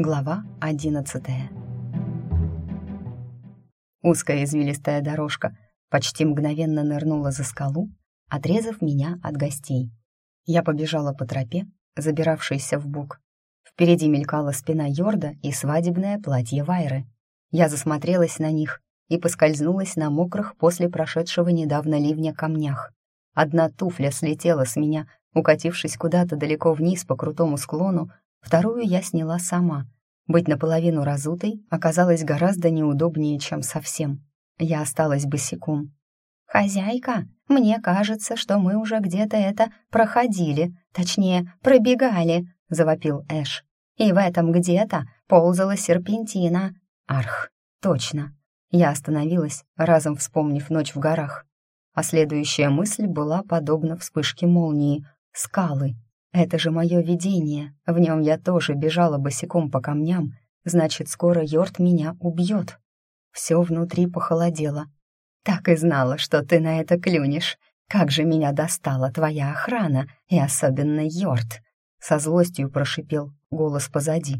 Глава одиннадцатая. Узкая извилистая дорожка почти мгновенно нырнула за скалу, отрезав меня от гостей. Я побежала по тропе, забиравшейся в бок. Впереди мелькала спина Йорда и свадебное платье Вайры. Я засмотрелась на них и поскользнулась на мокрых после прошедшего недавно ливня камнях. Одна туфля слетела с меня, укатившись куда-то далеко вниз по крутому склону, вторую я сняла сама. Быть наполовину разутой оказалось гораздо неудобнее, чем совсем. Я осталась босиком. «Хозяйка, мне кажется, что мы уже где-то это проходили, точнее, пробегали», — завопил Эш. «И в этом где-то ползала серпентина. Арх, точно». Я остановилась, разом вспомнив ночь в горах. А следующая мысль была подобна вспышке молнии. Скалы. Это же мое видение. В нем я тоже бежала босиком по камням. Значит, скоро Йорт меня убьет. Все внутри похолодело. Так и знала, что ты на это клюнешь. Как же меня достала твоя охрана, и особенно Йорт. Со злостью прошипел голос позади.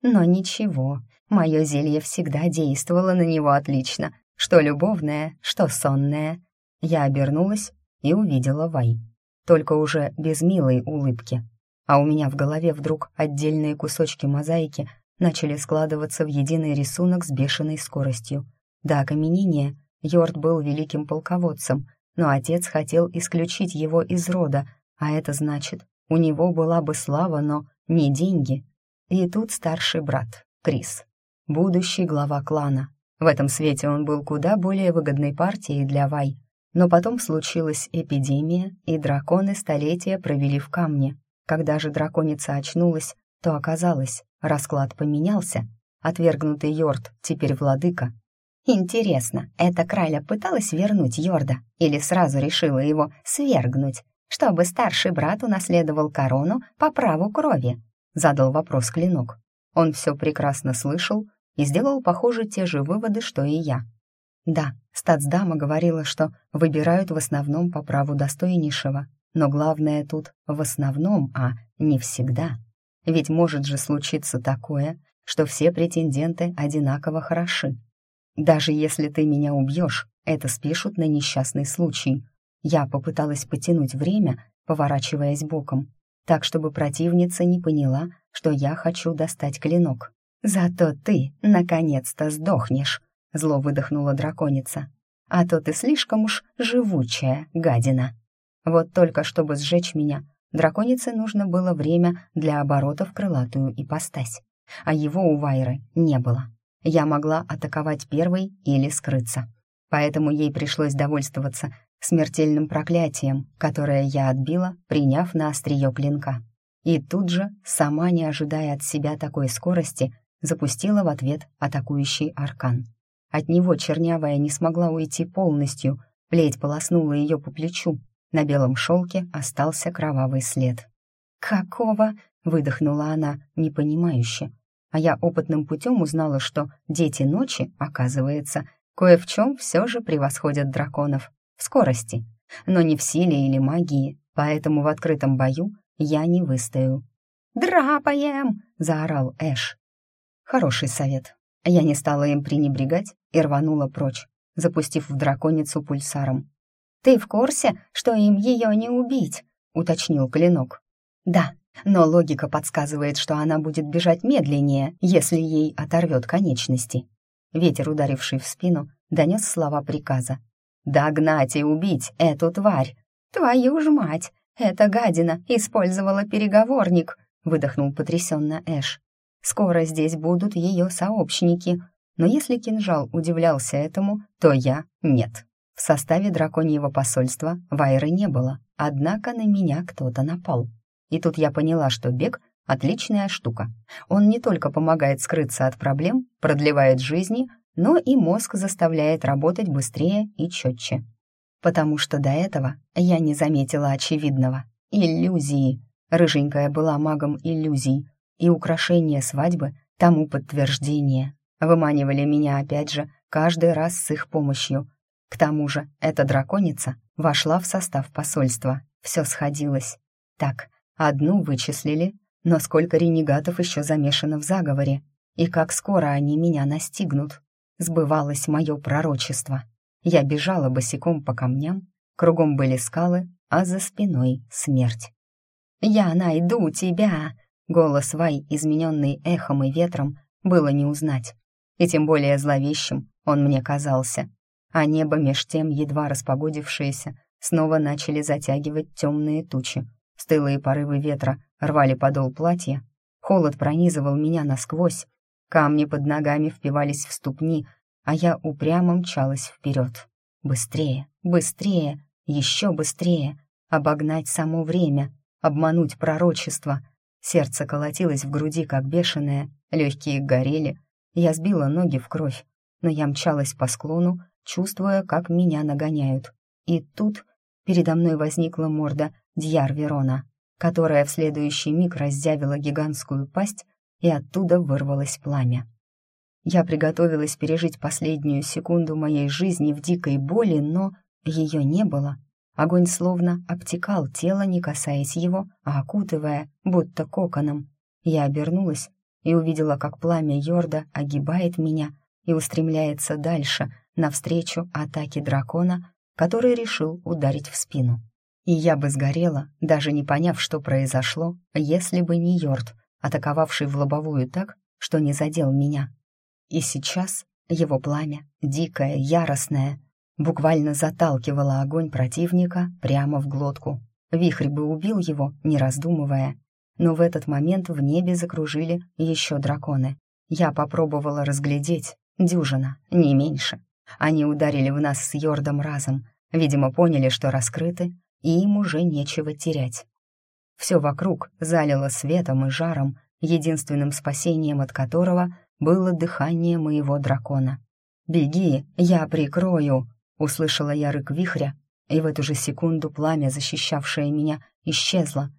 Но ничего, мое зелье всегда действовало на него отлично, что любовное, что сонное. Я обернулась и увидела Вай, только уже без милой улыбки. А у меня в голове вдруг отдельные кусочки мозаики начали складываться в единый рисунок с бешеной скоростью. До окаменения Йорд был великим полководцем, но отец хотел исключить его из рода, а это значит, у него была бы слава, но не деньги. И тут старший брат, Крис, будущий глава клана. В этом свете он был куда более выгодной партией для Вай. Но потом случилась эпидемия, и драконы столетия провели в камне. Когда же драконица очнулась, то оказалось, расклад поменялся. Отвергнутый Йорд теперь владыка. Интересно, эта краля пыталась вернуть Йорда или сразу решила его свергнуть, чтобы старший брат унаследовал корону по праву крови? Задал вопрос Клинок. Он все прекрасно слышал и сделал, похоже, те же выводы, что и я. Да, статсдама говорила, что выбирают в основном по праву достойнейшего, но главное тут в основном, а не всегда. Ведь может же случиться такое, что все претенденты одинаково хороши. Даже если ты меня убьешь, это спишут на несчастный случай. Я попыталась потянуть время, поворачиваясь боком, так, чтобы противница не поняла, что я хочу достать клинок. «Зато ты, наконец-то, сдохнешь», — зло выдохнула драконица. «А то ты слишком уж живучая, гадина». Вот только чтобы сжечь меня, драконице нужно было время для оборота в крылатую ипостась, а его у Вайры не было. Я могла атаковать первой или скрыться, поэтому ей пришлось довольствоваться смертельным проклятием, которое я отбила, приняв на острие клинка. И тут же, сама не ожидая от себя такой скорости, запустила в ответ атакующий аркан. От него чернявая не смогла уйти полностью, плеть полоснула ее по плечу, на белом шелке остался кровавый след. «Какого?» — выдохнула она, непонимающе. А я опытным путем узнала, что дети ночи, оказывается, кое в чем все же превосходят драконов в скорости, но не в силе или магии, поэтому в открытом бою я не выстою. «Драпаем!» — заорал Эш. Хороший совет. Я не стала им пренебрегать и рванула прочь, запустив в драконицу пульсаром. «Ты в курсе, что им ее не убить?» — уточнил Клинок. «Да, но логика подсказывает, что она будет бежать медленнее, если ей оторвет конечности». Ветер, ударивший в спину, донес слова приказа, Догнать и убить эту тварь. Твою ж мать, эта гадина использовала переговорник, выдохнул потрясенно Эш. Скоро здесь будут ее сообщники. Но если кинжал удивлялся этому, то я нет. В составе драконьего посольства Вайры не было, однако на меня кто-то напал. И тут я поняла, что бег — отличная штука. Он не только помогает скрыться от проблем, продлевает жизни, но и мозг заставляет работать быстрее и четче. Потому что до этого я не заметила очевидного. Иллюзии. Рыженькая была магом иллюзий, и украшения свадьбы тому подтверждение. Выманивали меня опять же каждый раз с их помощью. К тому же эта драконица вошла в состав посольства. Все сходилось. Так, одну вычислили, Но сколько ренегатов еще замешано в заговоре, и как скоро они меня настигнут. Сбывалось мое пророчество. Я бежала босиком по камням, кругом были скалы, а за спиной смерть. «Я найду тебя!» Голос Вай, измененный эхом и ветром, было не узнать. И тем более зловещим он мне казался. А небо меж тем, едва распогодившееся, снова начали затягивать темные тучи. Стылые порывы ветра рвали подол платья. Холод пронизывал меня насквозь. Камни под ногами впивались в ступни, а я упрямо мчалась вперед. Быстрее, быстрее, еще быстрее. Обогнать само время, обмануть пророчество — Сердце колотилось в груди, как бешеное, легкие горели. Я сбила ноги в кровь, но я мчалась по склону, чувствуя, как меня нагоняют. И тут передо мной возникла морда Дьяр Верона, которая в следующий миг раззявила гигантскую пасть, и оттуда вырвалось пламя. Я приготовилась пережить последнюю секунду моей жизни в дикой боли, но ее не было. Огонь словно обтекал тело, не касаясь его, а окутывая, будто коконом. Я обернулась и увидела, как пламя Йорда огибает меня и устремляется дальше, навстречу атаке дракона, который решил ударить в спину. И я бы сгорела, даже не поняв, что произошло, если бы не Йорд, атаковавший в лобовую так, что не задел меня. И сейчас его пламя, дикое, яростное, буквально заталкивала огонь противника прямо в глотку. Вихрь бы убил его, не раздумывая. Но в этот момент в небе закружили еще драконы. Я попробовала разглядеть. Дюжина, не меньше. Они ударили в нас с Йордом разом. Видимо, поняли, что раскрыты, и им уже нечего терять. Все вокруг залило светом и жаром, единственным спасением от которого было дыхание моего дракона. «Беги, я прикрою!» Услышала я рык вихря, и в эту же секунду пламя, защищавшее меня, исчезло,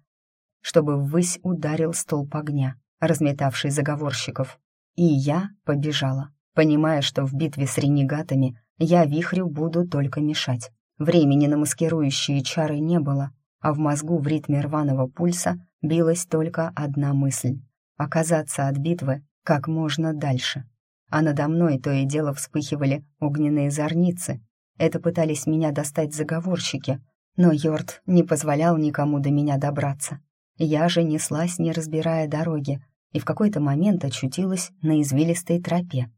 чтобы ввысь ударил столб огня, разметавший заговорщиков. И я побежала, понимая, что в битве с ренегатами я вихрю буду только мешать. Времени на маскирующие чары не было, а в мозгу в ритме рваного пульса билась только одна мысль — оказаться от битвы как можно дальше. А надо мной то и дело вспыхивали огненные зорницы, это пытались меня достать заговорщики, но Йорд не позволял никому до меня добраться. Я же неслась, не разбирая дороги, и в какой-то момент очутилась на извилистой тропе.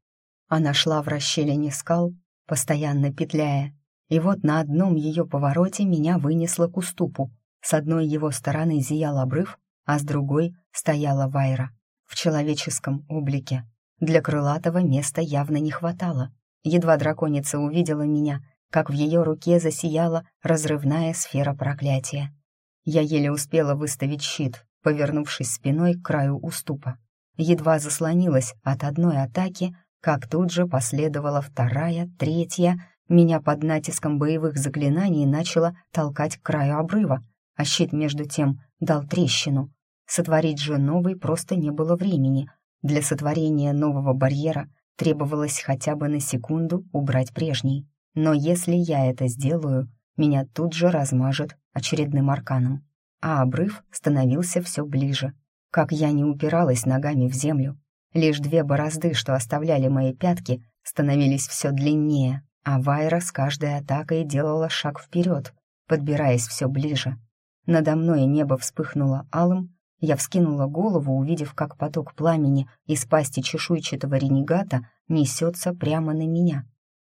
Она шла в расщелине скал, постоянно петляя, и вот на одном ее повороте меня вынесло к уступу. С одной его стороны зиял обрыв, а с другой стояла Вайра в человеческом облике. Для крылатого места явно не хватало. Едва драконица увидела меня, как в ее руке засияла разрывная сфера проклятия. Я еле успела выставить щит, повернувшись спиной к краю уступа. Едва заслонилась от одной атаки, как тут же последовала вторая, третья. Меня под натиском боевых заклинаний начало толкать к краю обрыва, а щит между тем дал трещину. Сотворить же новый просто не было времени. Для сотворения нового барьера Требовалось хотя бы на секунду убрать прежний. Но если я это сделаю, меня тут же размажет очередным арканом. А обрыв становился все ближе. Как я не упиралась ногами в землю. Лишь две борозды, что оставляли мои пятки, становились все длиннее, а Вайра с каждой атакой делала шаг вперед, подбираясь все ближе. Надо мной небо вспыхнуло алым, я вскинула голову, увидев, как поток пламени из пасти чешуйчатого ренегата несется прямо на меня.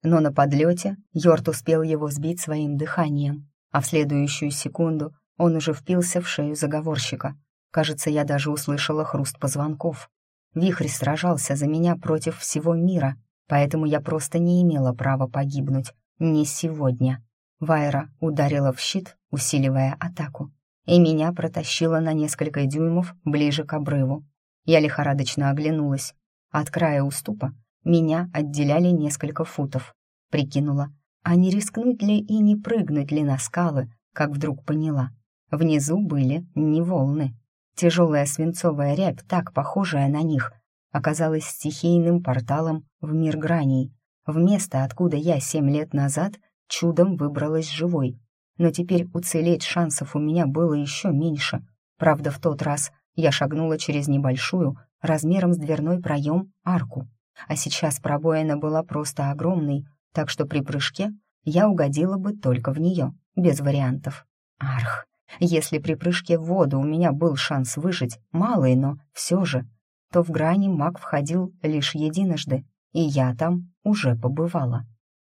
Но на подлете Йорт успел его сбить своим дыханием, а в следующую секунду он уже впился в шею заговорщика. Кажется, я даже услышала хруст позвонков. Вихрь сражался за меня против всего мира, поэтому я просто не имела права погибнуть. Не сегодня. Вайра ударила в щит, усиливая атаку и меня протащило на несколько дюймов ближе к обрыву. Я лихорадочно оглянулась. От края уступа меня отделяли несколько футов. Прикинула, а не рискнуть ли и не прыгнуть ли на скалы, как вдруг поняла. Внизу были не волны. Тяжелая свинцовая рябь, так похожая на них, оказалась стихийным порталом в мир граней, в место, откуда я семь лет назад чудом выбралась живой но теперь уцелеть шансов у меня было еще меньше. Правда, в тот раз я шагнула через небольшую, размером с дверной проем, арку. А сейчас пробоина была просто огромной, так что при прыжке я угодила бы только в нее, без вариантов. Арх, если при прыжке в воду у меня был шанс выжить, малый, но все же, то в грани маг входил лишь единожды, и я там уже побывала.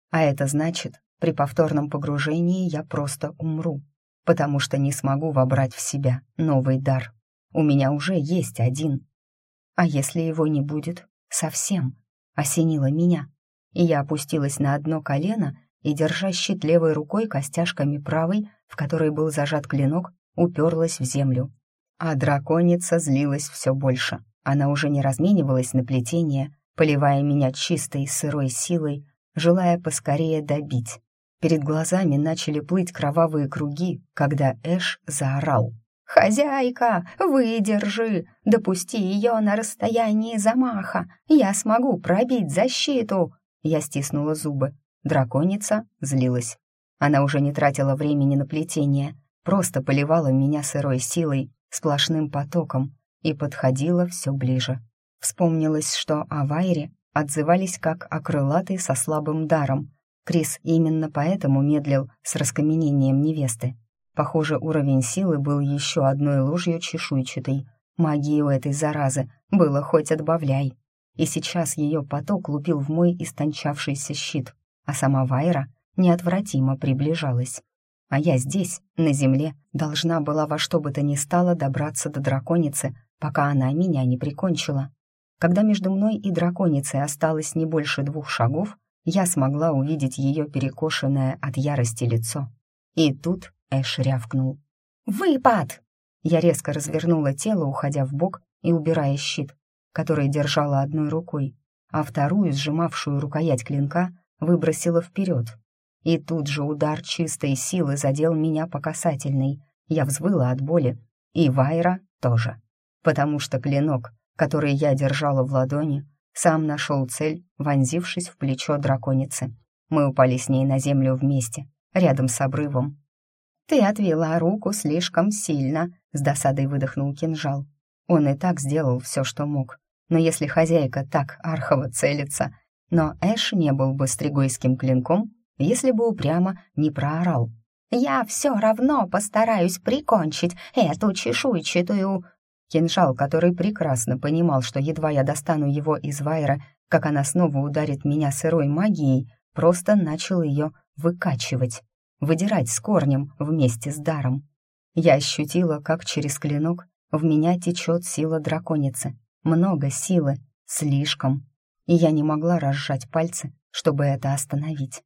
А это значит, при повторном погружении я просто умру, потому что не смогу вобрать в себя новый дар. У меня уже есть один. А если его не будет? Совсем. Осенило меня. И я опустилась на одно колено и, держа щит левой рукой костяшками правой, в которой был зажат клинок, уперлась в землю. А драконица злилась все больше. Она уже не разменивалась на плетение, поливая меня чистой сырой силой, желая поскорее добить. Перед глазами начали плыть кровавые круги, когда Эш заорал. «Хозяйка, выдержи! Допусти ее на расстоянии замаха! Я смогу пробить защиту!» Я стиснула зубы. Драконица злилась. Она уже не тратила времени на плетение, просто поливала меня сырой силой, сплошным потоком, и подходила все ближе. Вспомнилось, что о Вайре отзывались как о крылатой со слабым даром. Крис именно поэтому медлил с раскаменением невесты. Похоже, уровень силы был еще одной ложью чешуйчатой. Магии у этой заразы было хоть отбавляй. И сейчас ее поток лупил в мой истончавшийся щит, а сама Вайра неотвратимо приближалась. А я здесь, на земле, должна была во что бы то ни стало добраться до драконицы, пока она меня не прикончила. Когда между мной и драконицей осталось не больше двух шагов, я смогла увидеть ее перекошенное от ярости лицо. И тут Эш рявкнул. «Выпад!» Я резко развернула тело, уходя в бок и убирая щит, который держала одной рукой, а вторую, сжимавшую рукоять клинка, выбросила вперед. И тут же удар чистой силы задел меня по касательной. Я взвыла от боли, и Вайра тоже, потому что клинок, который я держала в ладони, сам нашел цель, вонзившись в плечо драконицы. Мы упали с ней на землю вместе, рядом с обрывом, «Ты отвела руку слишком сильно», — с досадой выдохнул кинжал. Он и так сделал все, что мог. Но если хозяйка так архово целится... Но Эш не был бы стригойским клинком, если бы упрямо не проорал. «Я все равно постараюсь прикончить эту чешуйчатую...» Кинжал, который прекрасно понимал, что едва я достану его из вайра, как она снова ударит меня сырой магией, просто начал ее выкачивать выдирать с корнем вместе с даром. Я ощутила, как через клинок в меня течет сила драконицы. Много силы, слишком. И я не могла разжать пальцы, чтобы это остановить.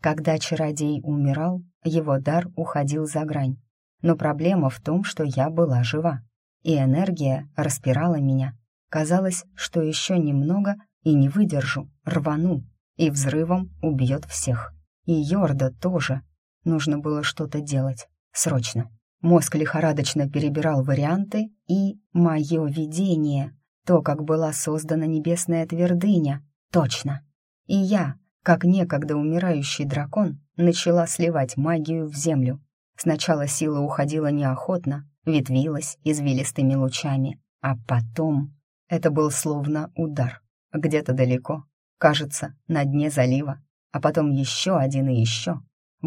Когда чародей умирал, его дар уходил за грань. Но проблема в том, что я была жива. И энергия распирала меня. Казалось, что еще немного и не выдержу, рвану, и взрывом убьет всех. И Йорда тоже. Нужно было что-то делать. Срочно. Мозг лихорадочно перебирал варианты, и мое видение, то, как была создана небесная твердыня, точно. И я, как некогда умирающий дракон, начала сливать магию в землю. Сначала сила уходила неохотно, ветвилась извилистыми лучами, а потом это был словно удар. Где-то далеко, кажется, на дне залива, а потом еще один и еще,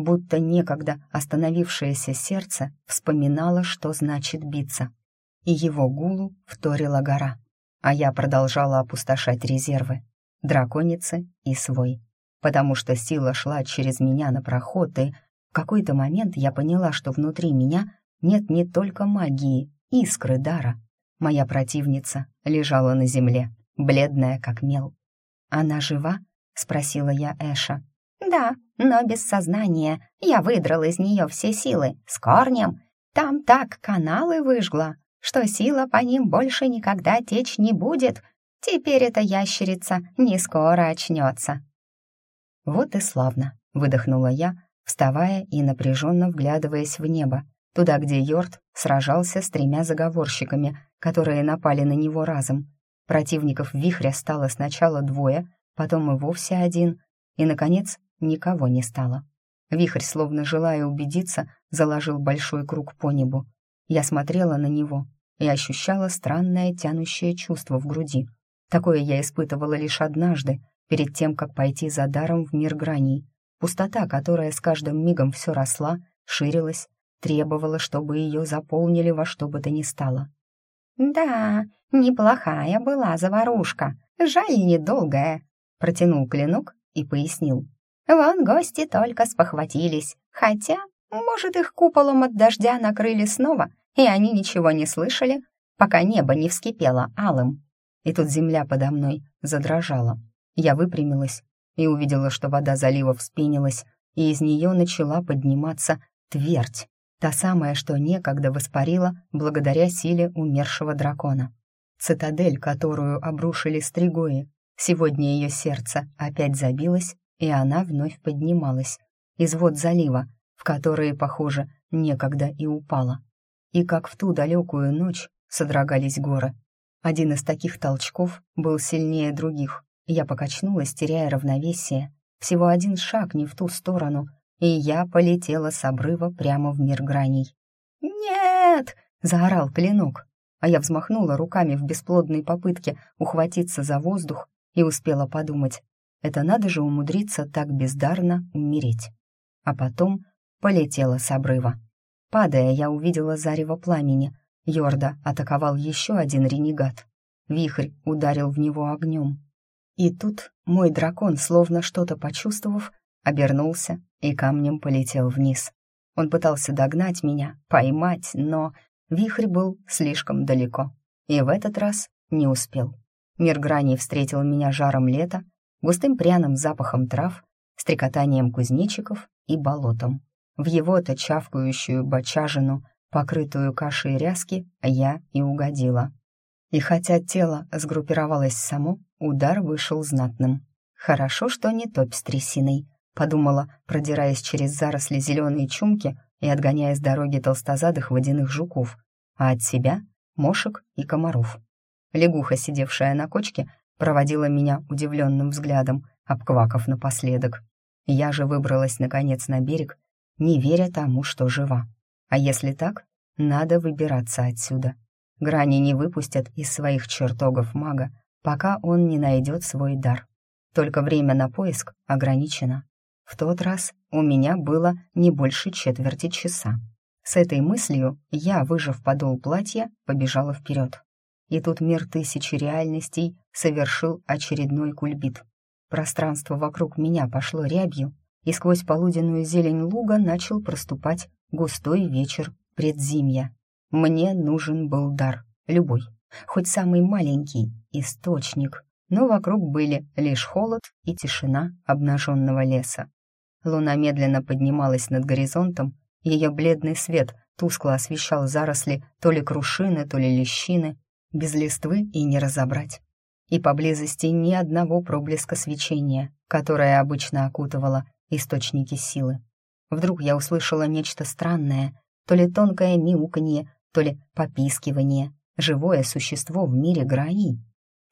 будто некогда остановившееся сердце вспоминало, что значит биться. И его гулу вторила гора. А я продолжала опустошать резервы, драконицы и свой. Потому что сила шла через меня на проход, и в какой-то момент я поняла, что внутри меня нет не только магии, искры дара. Моя противница лежала на земле, бледная как мел. «Она жива?» — спросила я Эша. «Да, но без сознания. Я выдрал из нее все силы, с корнем. Там так каналы выжгла, что сила по ним больше никогда течь не будет. Теперь эта ящерица не скоро очнется». «Вот и славно», — выдохнула я, вставая и напряженно вглядываясь в небо, туда, где Йорд сражался с тремя заговорщиками, которые напали на него разом. Противников вихря стало сначала двое, потом и вовсе один, и, наконец, никого не стало. Вихрь, словно желая убедиться, заложил большой круг по небу. Я смотрела на него, и ощущала странное тянущее чувство в груди. Такое я испытывала лишь однажды, перед тем, как пойти за даром в мир граней. Пустота, которая с каждым мигом все росла, ширилась, требовала, чтобы ее заполнили во что бы то ни стало. «Да, неплохая была заварушка, жаль недолгая», — протянул клинок и пояснил. «Вон гости только спохватились, хотя, может, их куполом от дождя накрыли снова, и они ничего не слышали, пока небо не вскипело алым». И тут земля подо мной задрожала. Я выпрямилась и увидела, что вода залива вспенилась, и из нее начала подниматься твердь, та самая, что некогда воспарила благодаря силе умершего дракона. Цитадель, которую обрушили стригои, сегодня ее сердце опять забилось, и она вновь поднималась из вод залива, в которые, похоже, некогда и упала. И как в ту далекую ночь содрогались горы. Один из таких толчков был сильнее других, я покачнулась, теряя равновесие. Всего один шаг не в ту сторону, и я полетела с обрыва прямо в мир граней. «Нет!» — заорал клинок, а я взмахнула руками в бесплодной попытке ухватиться за воздух и успела подумать, это надо же умудриться так бездарно умереть. А потом полетела с обрыва. Падая, я увидела зарево пламени. Йорда атаковал еще один ренегат. Вихрь ударил в него огнем. И тут мой дракон, словно что-то почувствовав, обернулся и камнем полетел вниз. Он пытался догнать меня, поймать, но вихрь был слишком далеко. И в этот раз не успел. Мир граней встретил меня жаром лета, густым пряным запахом трав, стрекотанием кузнечиков и болотом. В его-то чавкающую бочажину, покрытую кашей ряски, я и угодила. И хотя тело сгруппировалось само, Удар вышел знатным. «Хорошо, что не топь с трясиной», — подумала, продираясь через заросли зеленые чумки и отгоняя с дороги толстозадых водяных жуков, а от себя — мошек и комаров. Лягуха, сидевшая на кочке, проводила меня удивленным взглядом, обквакав напоследок. Я же выбралась, наконец, на берег, не веря тому, что жива. А если так, надо выбираться отсюда. Грани не выпустят из своих чертогов мага, пока он не найдет свой дар. Только время на поиск ограничено. В тот раз у меня было не больше четверти часа. С этой мыслью я, выжав подол платья, побежала вперед. И тут мир тысячи реальностей совершил очередной кульбит. Пространство вокруг меня пошло рябью, и сквозь полуденную зелень луга начал проступать густой вечер предзимья. Мне нужен был дар, любой, хоть самый маленький, источник, но вокруг были лишь холод и тишина обнаженного леса. Луна медленно поднималась над горизонтом, ее бледный свет тускло освещал заросли то ли крушины, то ли лещины, без листвы и не разобрать. И поблизости ни одного проблеска свечения, которое обычно окутывало источники силы. Вдруг я услышала нечто странное, то ли тонкое мяуканье, то ли попискивание, живое существо в мире граней.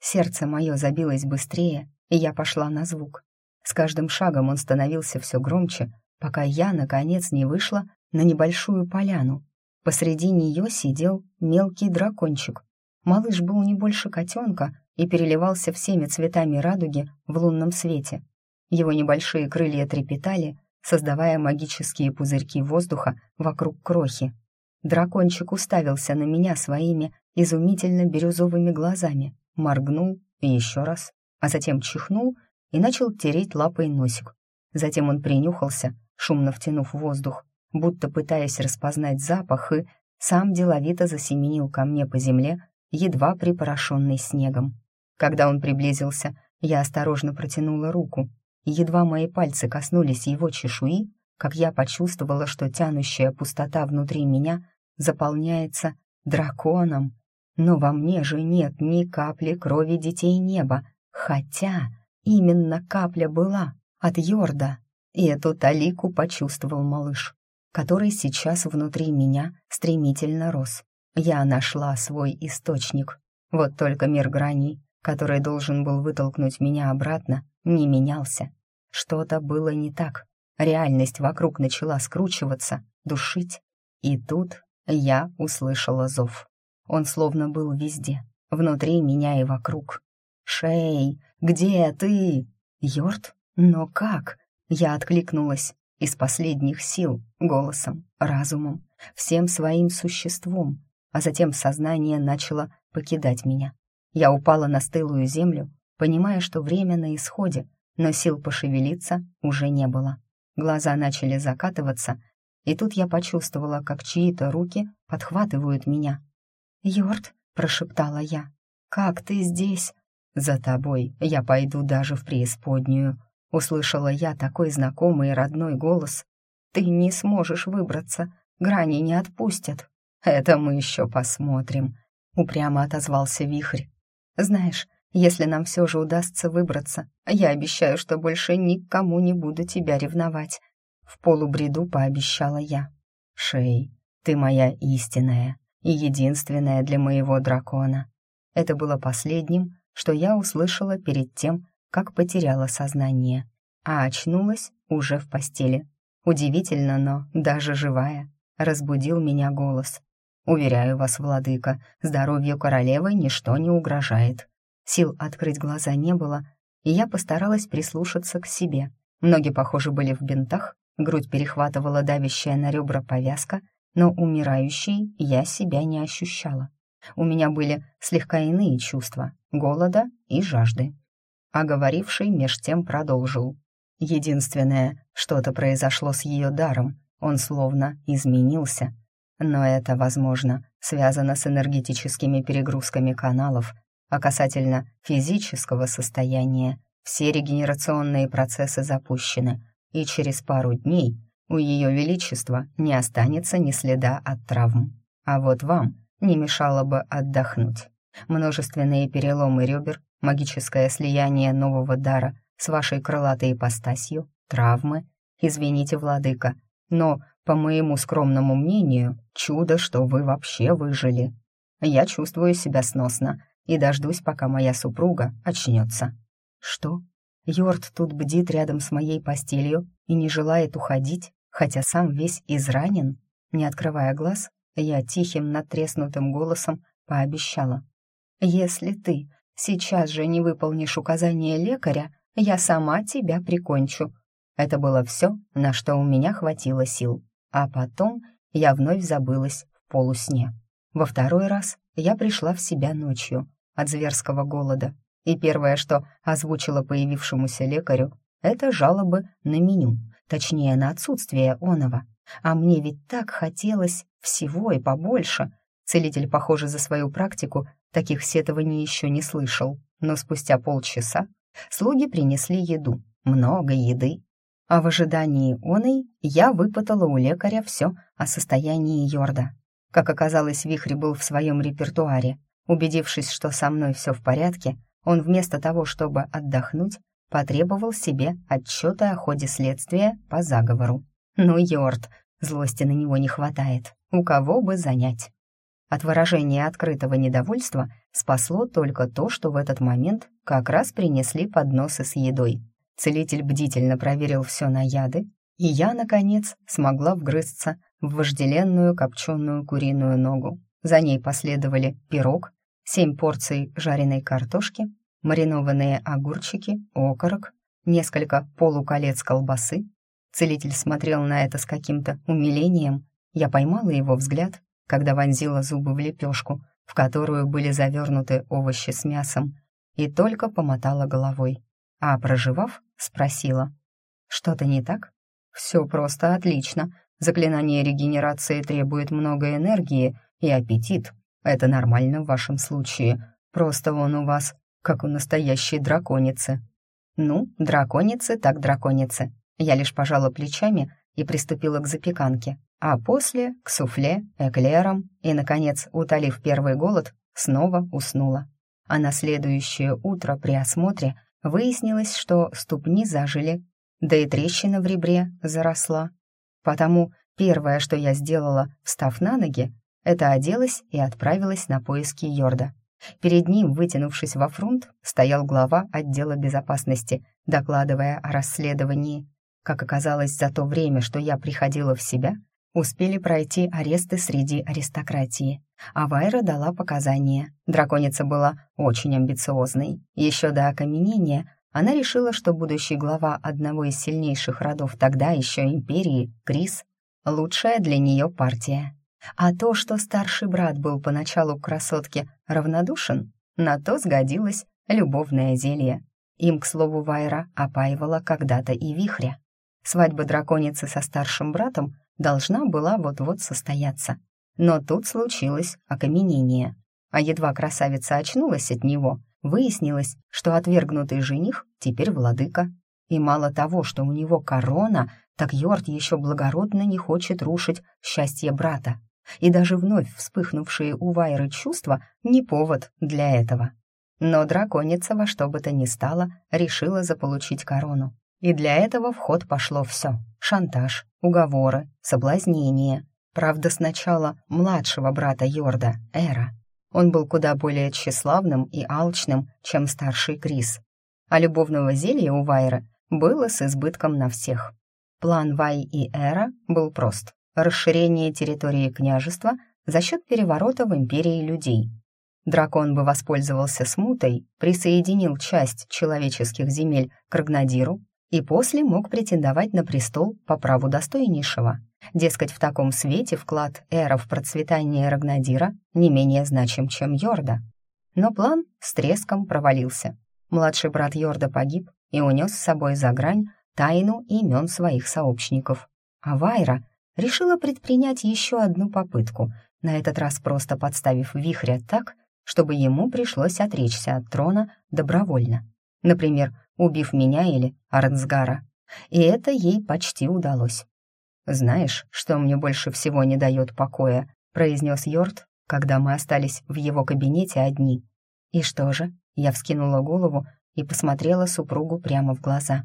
Сердце мое забилось быстрее, и я пошла на звук. С каждым шагом он становился все громче, пока я, наконец, не вышла на небольшую поляну. Посреди нее сидел мелкий дракончик. Малыш был не больше котенка и переливался всеми цветами радуги в лунном свете. Его небольшие крылья трепетали, создавая магические пузырьки воздуха вокруг крохи. Дракончик уставился на меня своими изумительно бирюзовыми глазами, моргнул еще раз, а затем чихнул и начал тереть лапой носик. Затем он принюхался, шумно втянув воздух, будто пытаясь распознать запах, и сам деловито засеменил ко мне по земле, едва припорошенный снегом. Когда он приблизился, я осторожно протянула руку, едва мои пальцы коснулись его чешуи, как я почувствовала, что тянущая пустота внутри меня заполняется драконом. Но во мне же нет ни капли крови детей неба, хотя именно капля была от Йорда. И эту талику почувствовал малыш, который сейчас внутри меня стремительно рос. Я нашла свой источник. Вот только мир граней, который должен был вытолкнуть меня обратно, не менялся. Что-то было не так. Реальность вокруг начала скручиваться, душить. И тут я услышала зов. Он словно был везде, внутри меня и вокруг. «Шей, где ты?» «Йорд? Но как?» Я откликнулась из последних сил, голосом, разумом, всем своим существом, а затем сознание начало покидать меня. Я упала на стылую землю, понимая, что время на исходе, но сил пошевелиться уже не было. Глаза начали закатываться, и тут я почувствовала, как чьи-то руки подхватывают меня. «Йорд», — прошептала я, — «как ты здесь?» «За тобой я пойду даже в преисподнюю», — услышала я такой знакомый и родной голос. «Ты не сможешь выбраться, грани не отпустят». «Это мы еще посмотрим», — упрямо отозвался вихрь. «Знаешь, если нам все же удастся выбраться, я обещаю, что больше никому не буду тебя ревновать», — в полубреду пообещала я. «Шей, ты моя истинная и единственная для моего дракона». Это было последним, что я услышала перед тем, как потеряла сознание, а очнулась уже в постели. Удивительно, но даже живая, разбудил меня голос. «Уверяю вас, владыка, здоровью королевы ничто не угрожает». Сил открыть глаза не было, и я постаралась прислушаться к себе. Ноги, похоже, были в бинтах, грудь перехватывала давящая на ребра повязка, но умирающей я себя не ощущала. У меня были слегка иные чувства — голода и жажды. А говоривший меж тем продолжил. Единственное, что-то произошло с ее даром, он словно изменился. Но это, возможно, связано с энергетическими перегрузками каналов, а касательно физического состояния все регенерационные процессы запущены, и через пару дней у Ее Величества не останется ни следа от травм. А вот вам не мешало бы отдохнуть. Множественные переломы ребер, магическое слияние нового дара с вашей крылатой ипостасью, травмы. Извините, владыка, но, по моему скромному мнению, чудо, что вы вообще выжили. Я чувствую себя сносно и дождусь, пока моя супруга очнется. Что? Йорд тут бдит рядом с моей постелью и не желает уходить, хотя сам весь изранен? Не открывая глаз, я тихим, натреснутым голосом пообещала. «Если ты сейчас же не выполнишь указание лекаря, я сама тебя прикончу». Это было все, на что у меня хватило сил. А потом я вновь забылась в полусне. Во второй раз я пришла в себя ночью от зверского голода, и первое, что озвучила появившемуся лекарю, это жалобы на меню, точнее, на отсутствие оного. А мне ведь так хотелось всего и побольше. Целитель, похоже, за свою практику таких сетований еще не слышал. Но спустя полчаса слуги принесли еду, много еды. А в ожидании оной я выпытала у лекаря все о состоянии Йорда. Как оказалось, Вихрь был в своем репертуаре. Убедившись, что со мной все в порядке, он вместо того, чтобы отдохнуть, потребовал себе отчета о ходе следствия по заговору. Ну, Йорд, злости на него не хватает. У кого бы занять? От выражения открытого недовольства спасло только то, что в этот момент как раз принесли подносы с едой. Целитель бдительно проверил все на яды, и я, наконец, смогла вгрызться в вожделенную копченую куриную ногу. За ней последовали пирог, семь порций жареной картошки, маринованные огурчики, окорок, несколько полуколец колбасы, Целитель смотрел на это с каким-то умилением. Я поймала его взгляд, когда вонзила зубы в лепешку, в которую были завернуты овощи с мясом, и только помотала головой. А проживав, спросила. «Что-то не так?» «Все просто отлично. Заклинание регенерации требует много энергии и аппетит. Это нормально в вашем случае. Просто он у вас, как у настоящей драконицы». «Ну, драконицы так драконицы. Я лишь пожала плечами и приступила к запеканке, а после — к суфле, эклерам и, наконец, утолив первый голод, снова уснула. А на следующее утро при осмотре выяснилось, что ступни зажили, да и трещина в ребре заросла. Потому первое, что я сделала, встав на ноги, это оделась и отправилась на поиски Йорда. Перед ним, вытянувшись во фронт, стоял глава отдела безопасности, докладывая о расследовании. Как оказалось, за то время, что я приходила в себя, успели пройти аресты среди аристократии, а дала показания. Драконица была очень амбициозной. Еще до окаменения она решила, что будущий глава одного из сильнейших родов тогда еще империи, Крис, лучшая для нее партия. А то, что старший брат был поначалу к красотке равнодушен, на то сгодилось любовное зелье. Им, к слову, Вайра опаивала когда-то и вихря. Свадьба драконицы со старшим братом должна была вот-вот состояться. Но тут случилось окаменение. А едва красавица очнулась от него, выяснилось, что отвергнутый жених теперь владыка. И мало того, что у него корона, так Йорд еще благородно не хочет рушить счастье брата. И даже вновь вспыхнувшие у Вайры чувства не повод для этого. Но драконица во что бы то ни стало решила заполучить корону. И для этого в ход пошло все. Шантаж, уговоры, соблазнение. Правда, сначала младшего брата Йорда, Эра. Он был куда более тщеславным и алчным, чем старший Крис. А любовного зелья у Вайры было с избытком на всех. План Вай и Эра был прост. Расширение территории княжества за счет переворота в империи людей. Дракон бы воспользовался смутой, присоединил часть человеческих земель к Рагнадиру и после мог претендовать на престол по праву достойнейшего. Дескать, в таком свете вклад Эра в процветание Рагнадира не менее значим, чем Йорда. Но план с треском провалился. Младший брат Йорда погиб и унес с собой за грань тайну имен своих сообщников. А Вайра решила предпринять еще одну попытку, на этот раз просто подставив вихря так, чтобы ему пришлось отречься от трона добровольно. Например, убив меня или Арнсгара. И это ей почти удалось. «Знаешь, что мне больше всего не дает покоя?» — произнес Йорд, когда мы остались в его кабинете одни. «И что же?» — я вскинула голову и посмотрела супругу прямо в глаза.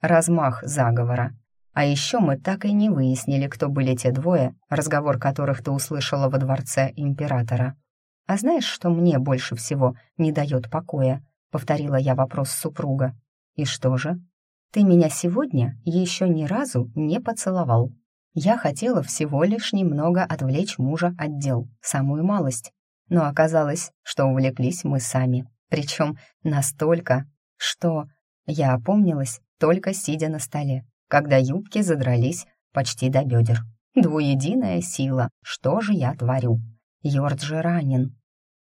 «Размах заговора. А еще мы так и не выяснили, кто были те двое, разговор которых ты услышала во дворце императора. А знаешь, что мне больше всего не дает покоя?» — повторила я вопрос супруга. «И что же?» «Ты меня сегодня еще ни разу не поцеловал. Я хотела всего лишь немного отвлечь мужа от дел, самую малость. Но оказалось, что увлеклись мы сами. Причем настолько, что я опомнилась, только сидя на столе, когда юбки задрались почти до бедер. Двуединая сила, что же я творю? Йорд же ранен.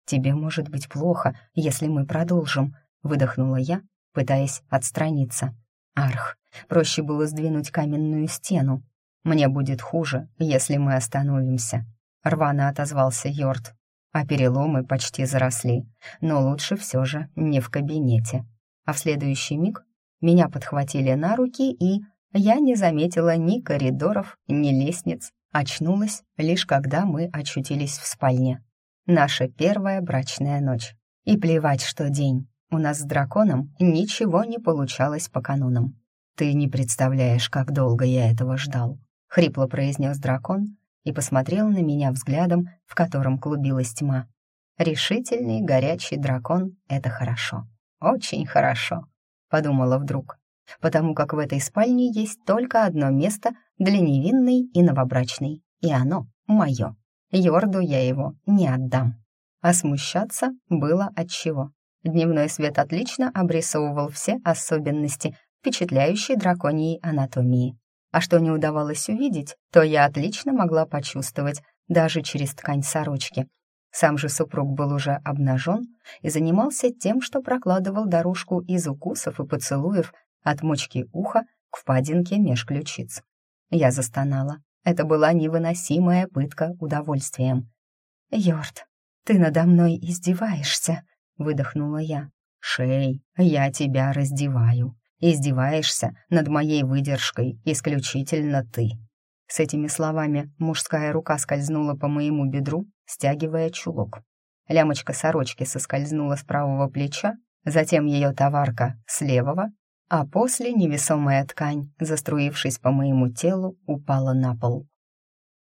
Тебе может быть плохо, если мы продолжим, выдохнула я, пытаясь отстраниться. Арх, проще было сдвинуть каменную стену. Мне будет хуже, если мы остановимся. Рвано отозвался Йорд. А переломы почти заросли, но лучше все же не в кабинете. А в следующий миг меня подхватили на руки, и я не заметила ни коридоров, ни лестниц. Очнулась лишь когда мы очутились в спальне. Наша первая брачная ночь. И плевать, что день. У нас с драконом ничего не получалось по канунам. «Ты не представляешь, как долго я этого ждал», — хрипло произнес дракон и посмотрел на меня взглядом, в котором клубилась тьма. «Решительный, горячий дракон — это хорошо. Очень хорошо», — подумала вдруг, потому как в этой спальне есть только одно место для невинной и новобрачной, и оно мое. Йорду я его не отдам. А смущаться было от чего. Дневной свет отлично обрисовывал все особенности впечатляющей драконьей анатомии. А что не удавалось увидеть, то я отлично могла почувствовать даже через ткань сорочки. Сам же супруг был уже обнажен и занимался тем, что прокладывал дорожку из укусов и поцелуев от мочки уха к впадинке меж ключиц. Я застонала. Это была невыносимая пытка удовольствием. «Йорд, ты надо мной издеваешься», — выдохнула я. «Шей, я тебя раздеваю. Издеваешься над моей выдержкой исключительно ты». С этими словами мужская рука скользнула по моему бедру, стягивая чулок. Лямочка сорочки соскользнула с правого плеча, затем ее товарка с левого, а после невесомая ткань, заструившись по моему телу, упала на пол.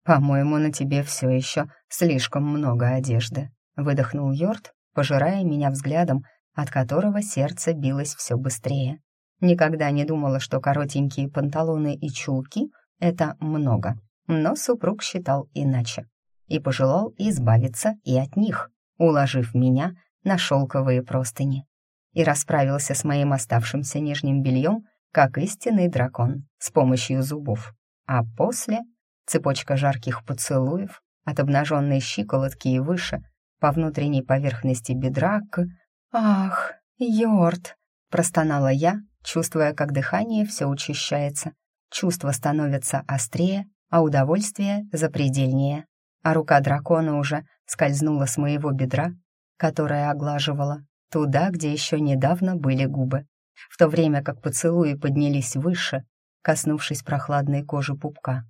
«По-моему, на тебе все еще слишком много одежды», — выдохнул Йорд, пожирая меня взглядом, от которого сердце билось все быстрее. Никогда не думала, что коротенькие панталоны и чулки — это много. но супруг считал иначе и пожелал избавиться и от них, уложив меня на шелковые простыни. И расправился с моим оставшимся нижним бельем, как истинный дракон, с помощью зубов. А после цепочка жарких поцелуев от обнаженной щиколотки и выше, по внутренней поверхности бедра к... «Ах, Йорд!» — простонала я, чувствуя, как дыхание все учащается. Чувства становятся острее, а удовольствие запредельнее. А рука дракона уже скользнула с моего бедра, которое оглаживала, туда, где еще недавно были губы, в то время как поцелуи поднялись выше, коснувшись прохладной кожи пупка.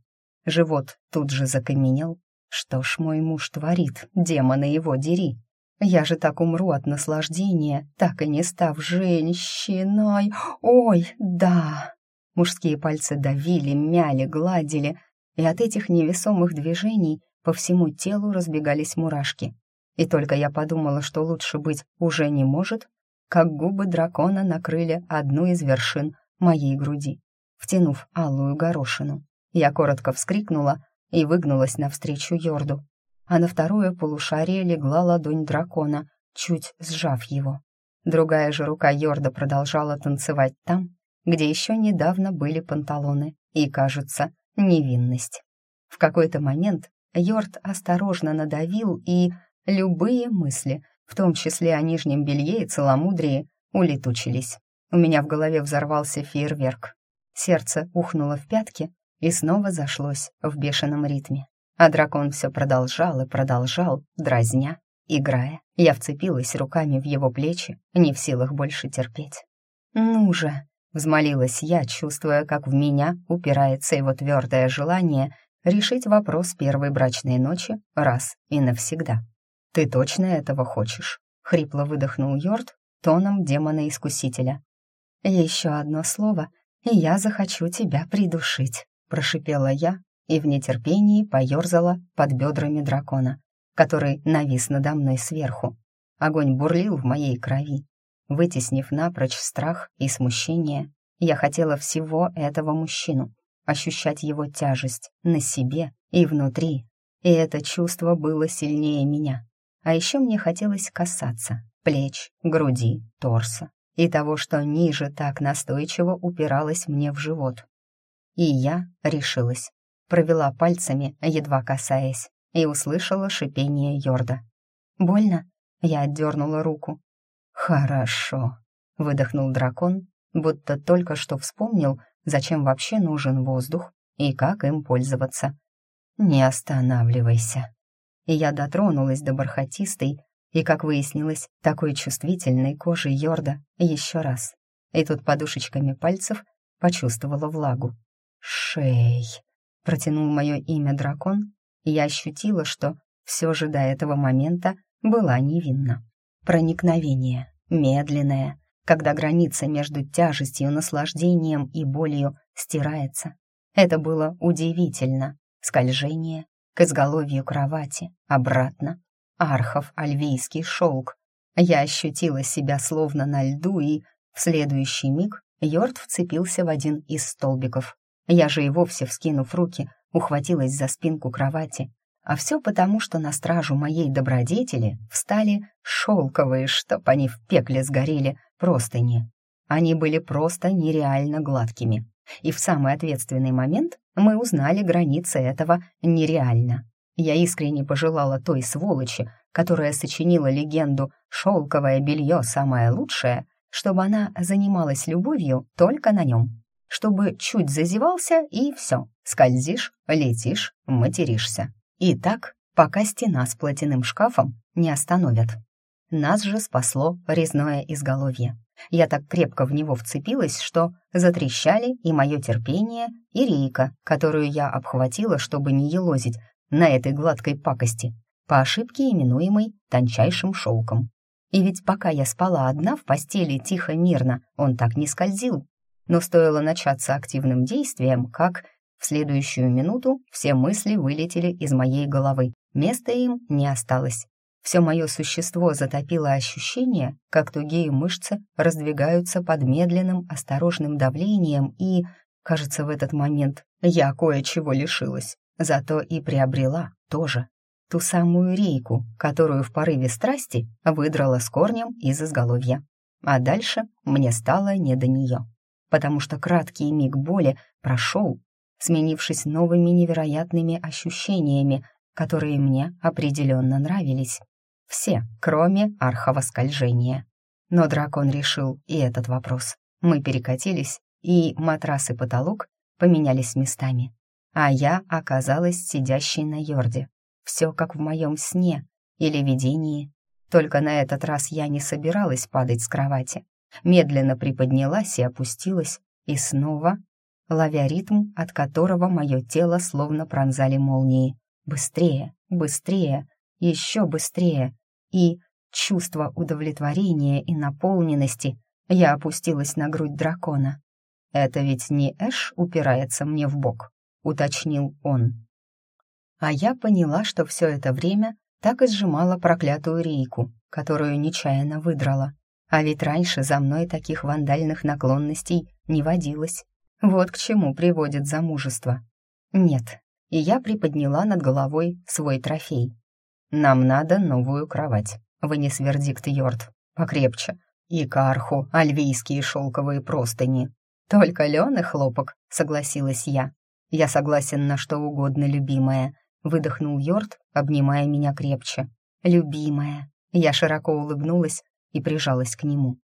Живот тут же закаменел. Что ж мой муж творит, демона его дери? Я же так умру от наслаждения, так и не став женщиной. Ой, да! Мужские пальцы давили, мяли, гладили, и от этих невесомых движений по всему телу разбегались мурашки. И только я подумала, что лучше быть уже не может, как губы дракона накрыли одну из вершин моей груди, втянув алую горошину. Я коротко вскрикнула и выгнулась навстречу Йорду, а на второе полушарие легла ладонь дракона, чуть сжав его. Другая же рука Йорда продолжала танцевать там, где еще недавно были панталоны и, кажется, невинность. В какой-то момент Йорд осторожно надавил, и любые мысли, в том числе о нижнем белье и целомудрии, улетучились. У меня в голове взорвался фейерверк. Сердце ухнуло в пятки и снова зашлось в бешеном ритме. А дракон все продолжал и продолжал, дразня, играя. Я вцепилась руками в его плечи, не в силах больше терпеть. «Ну же!» — взмолилась я, чувствуя, как в меня упирается его твердое желание решить вопрос первой брачной ночи раз и навсегда. «Ты точно этого хочешь?» — хрипло выдохнул Йорд тоном демона-искусителя. «Еще одно слово, и я захочу тебя придушить», — прошипела я и в нетерпении поерзала под бедрами дракона, который навис надо мной сверху. Огонь бурлил в моей крови. Вытеснив напрочь страх и смущение, я хотела всего этого мужчину, ощущать его тяжесть на себе и внутри, и это чувство было сильнее меня. А еще мне хотелось касаться плеч, груди, торса и того, что ниже так настойчиво упиралось мне в живот. И я решилась, провела пальцами, едва касаясь, и услышала шипение Йорда. «Больно?» — я отдернула руку. «Хорошо», — выдохнул дракон, будто только что вспомнил, зачем вообще нужен воздух и как им пользоваться. «Не останавливайся». И я дотронулась до бархатистой и, как выяснилось, такой чувствительной кожи Йорда еще раз. И тут подушечками пальцев почувствовала влагу. «Шей!» — протянул мое имя дракон, и я ощутила, что все же до этого момента была невинна. Проникновение, медленное, когда граница между тяжестью, наслаждением и болью стирается. Это было удивительно. Скольжение к изголовью кровати, обратно. Архов альвийский шелк. Я ощутила себя словно на льду, и в следующий миг Йорд вцепился в один из столбиков. Я же и вовсе, вскинув руки, ухватилась за спинку кровати. А все потому, что на стражу моей добродетели встали шелковые, чтоб они в пекле сгорели, простыни. Они были просто нереально гладкими. И в самый ответственный момент мы узнали границы этого нереально. Я искренне пожелала той сволочи, которая сочинила легенду «Шелковое белье самое лучшее», чтобы она занималась любовью только на нем. Чтобы чуть зазевался, и все. Скользишь, летишь, материшься. И так, пока стена с платяным шкафом не остановят. Нас же спасло резное изголовье. Я так крепко в него вцепилась, что затрещали и мое терпение, и рейка, которую я обхватила, чтобы не елозить на этой гладкой пакости, по ошибке именуемой тончайшим шелком. И ведь пока я спала одна в постели тихо-мирно, он так не скользил. Но стоило начаться активным действием, как в следующую минуту все мысли вылетели из моей головы, места им не осталось. Все мое существо затопило ощущение, как тугие мышцы раздвигаются под медленным, осторожным давлением, и, кажется, в этот момент я кое-чего лишилась. зато и приобрела тоже. Ту самую рейку, которую в порыве страсти выдрала с корнем из изголовья. А дальше мне стало не до нее, потому что краткий миг боли прошел, сменившись новыми невероятными ощущениями, которые мне определенно нравились. Все, кроме архова скольжения. Но дракон решил и этот вопрос. Мы перекатились, и матрас и потолок поменялись местами. А я оказалась сидящей на йорде. Все как в моем сне или видении. Только на этот раз я не собиралась падать с кровати. Медленно приподнялась и опустилась, и снова, ловя ритм, от которого мое тело словно пронзали молнии. Быстрее, быстрее, еще быстрее. И чувство удовлетворения и наполненности я опустилась на грудь дракона. «Это ведь не Эш упирается мне в бок», — уточнил он. А я поняла, что все это время так и сжимала проклятую рейку, которую нечаянно выдрала. А ведь раньше за мной таких вандальных наклонностей не водилось. Вот к чему приводит замужество. Нет, и я приподняла над головой свой трофей. «Нам надо новую кровать», — вынес вердикт Йорд. «Покрепче. И карху, альвийские шелковые простыни». «Только лен и хлопок», — согласилась я. «Я согласен на что угодно, любимая», — выдохнул Йорд, обнимая меня крепче. «Любимая». Я широко улыбнулась и прижалась к нему.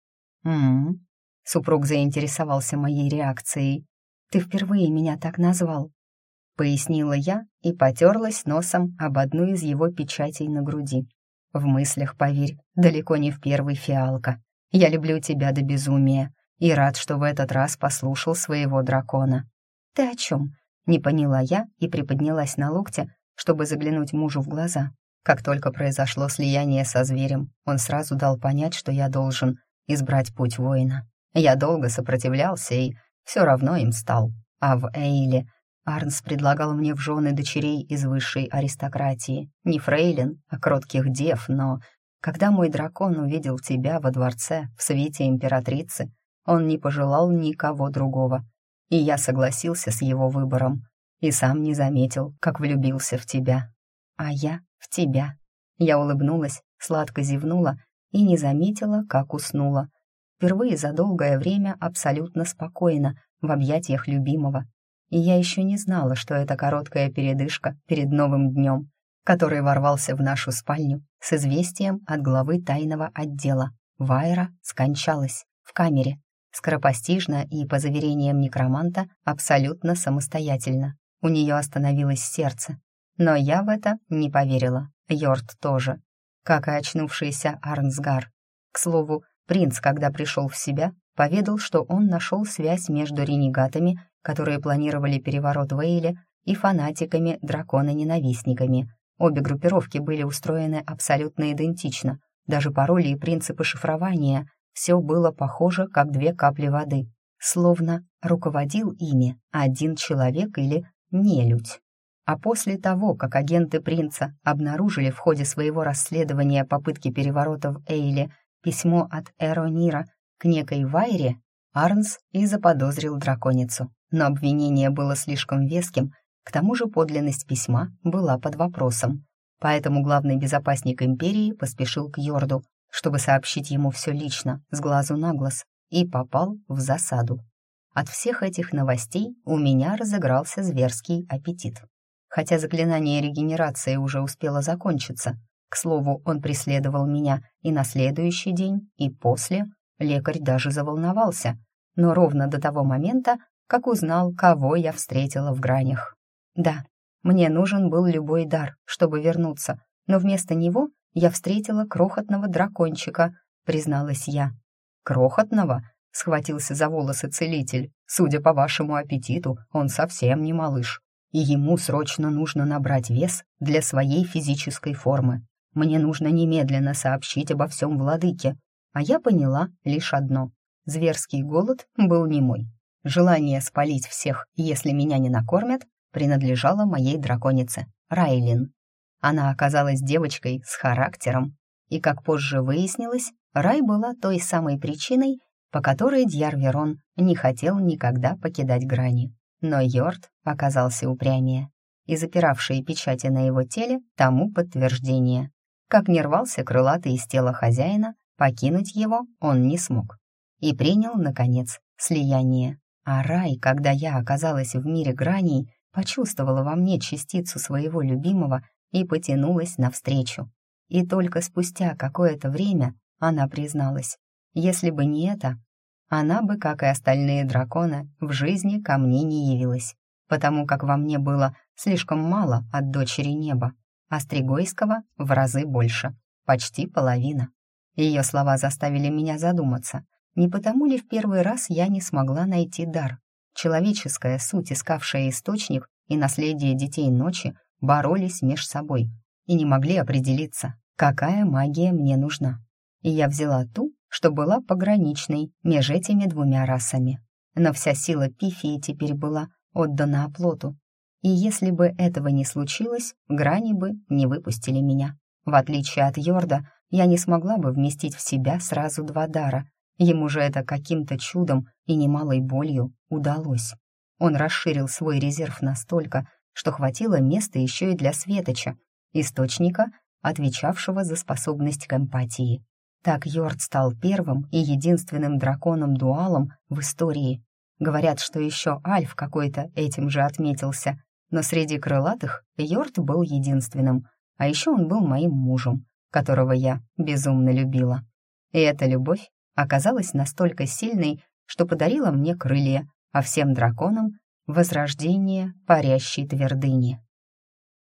«М-м-м», супруг заинтересовался моей реакцией. «Ты впервые меня так назвал», — пояснила я и потерлась носом об одну из его печатей на груди. «В мыслях, поверь, далеко не в первый фиалка. Я люблю тебя до безумия и рад, что в этот раз послушал своего дракона». «Ты о чем?» — не поняла я и приподнялась на локте, чтобы заглянуть мужу в глаза. Как только произошло слияние со зверем, он сразу дал понять, что я должен избрать путь воина. Я долго сопротивлялся и все равно им стал. А в Эйле Арнс предлагал мне в жены дочерей из высшей аристократии. Не фрейлин, а кротких дев, но... Когда мой дракон увидел тебя во дворце, в свете императрицы, он не пожелал никого другого. И я согласился с его выбором. И сам не заметил, как влюбился в тебя. А я в тебя. Я улыбнулась, сладко зевнула и не заметила, как уснула. Впервые за долгое время абсолютно спокойно, в объятиях любимого, и я еще не знала, что это короткая передышка перед новым днем, который ворвался в нашу спальню с известием от главы тайного отдела. Вайра скончалась в камере, скоропостижно и, по заверениям некроманта, абсолютно самостоятельно. У нее остановилось сердце. Но я в это не поверила. Йорд тоже. Как и очнувшийся Арнсгар. К слову, принц, когда пришел в себя, поведал, что он нашел связь между ренегатами которые планировали переворот в Эйле, и фанатиками-дракона-ненавистниками. Обе группировки были устроены абсолютно идентично. Даже пароли и принципы шифрования — все было похоже, как две капли воды. Словно руководил ими один человек или нелюдь. А после того, как агенты принца обнаружили в ходе своего расследования попытки переворота в Эйле письмо от Эронира к некой Вайре, Арнс и заподозрил драконицу но обвинение было слишком веским, к тому же подлинность письма была под вопросом. Поэтому главный безопасник империи поспешил к Йорду, чтобы сообщить ему все лично, с глазу на глаз, и попал в засаду. От всех этих новостей у меня разыгрался зверский аппетит. Хотя заклинание регенерации уже успело закончиться, к слову, он преследовал меня и на следующий день, и после. Лекарь даже заволновался, но ровно до того момента, как узнал, кого я встретила в гранях. Да, мне нужен был любой дар, чтобы вернуться, но вместо него я встретила крохотного дракончика, призналась я. Крохотного? Схватился за волосы целитель. Судя по вашему аппетиту, он совсем не малыш. И ему срочно нужно набрать вес для своей физической формы. Мне нужно немедленно сообщить обо всем владыке. А я поняла лишь одно. Зверский голод был не мой. Желание спалить всех, если меня не накормят, принадлежало моей драконице, Райлин. Она оказалась девочкой с характером, и, как позже выяснилось, Рай была той самой причиной, по которой Дьяр Верон не хотел никогда покидать грани. Но Йорд оказался упрямее. и запиравшие печати на его теле тому подтверждение. Как не рвался крылатый из тела хозяина, покинуть его он не смог. И принял, наконец, слияние. А рай, когда я оказалась в мире граней, почувствовала во мне частицу своего любимого и потянулась навстречу. И только спустя какое-то время она призналась, если бы не это, она бы, как и остальные драконы, в жизни ко мне не явилась, потому как во мне было слишком мало от дочери неба, а Стригойского в разы больше, почти половина. Ее слова заставили меня задуматься, не потому ли в первый раз я не смогла найти дар. Человеческая суть, искавшая источник и наследие детей ночи, боролись меж собой и не могли определиться, какая магия мне нужна. И я взяла ту, что была пограничной между этими двумя расами. Но вся сила Пифии теперь была отдана оплоту. И если бы этого не случилось, грани бы не выпустили меня. В отличие от Йорда, я не смогла бы вместить в себя сразу два дара. Ему же это каким-то чудом и немалой болью удалось. Он расширил свой резерв настолько, что хватило места еще и для Светоча, источника, отвечавшего за способность к эмпатии. Так Йорд стал первым и единственным драконом-дуалом в истории. Говорят, что еще Альф какой-то этим же отметился, но среди крылатых Йорд был единственным, а еще он был моим мужем, которого я безумно любила. И эта любовь оказалась настолько сильной, что подарила мне крылья, а всем драконам — возрождение парящей твердыни.